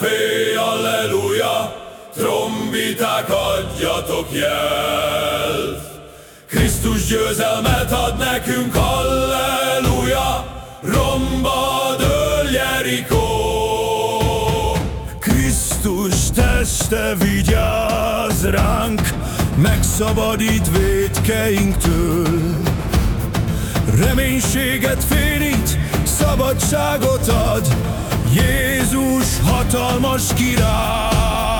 fé, alleluja, trombiták adjatok jelt. Krisztus győzelmet ad nekünk, alleluja, romba dől Jerikó. Krisztus teste vigyáz ránk, megszabadít védkeinktől. Reménységet fényít, szabadságot ad, Jézus hatalmas király.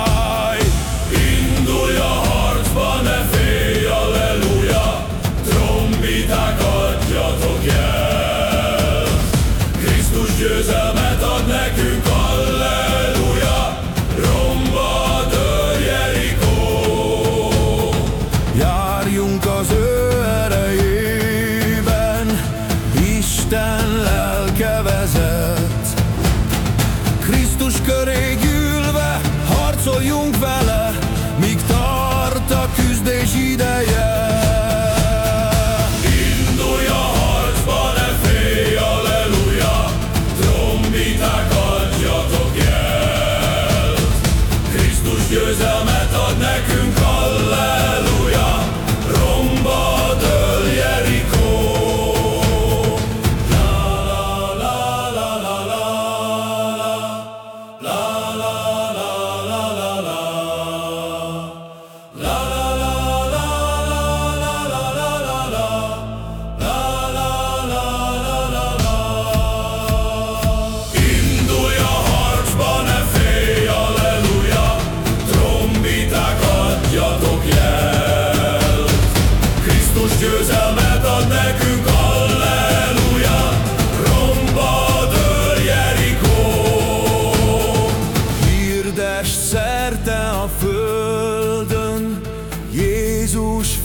Krisztus köré gyűlve, harcoljunk vele, míg tart a küzdés ideje. Indulj a harcba, ne félj, alleluja, trombiták adjatok jel. Krisztus győzelmet ad nekünk, alleluja,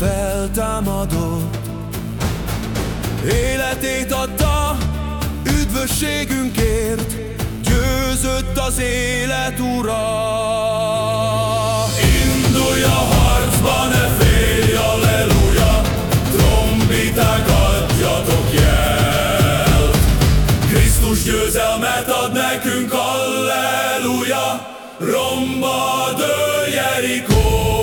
feltámadott. Életét adta üdvösségünkért Győzött az élet ura. Indulj harcba, ne félj, alleluja jel. Krisztus győzelmet ad nekünk, alleluja Romba dől Jerikó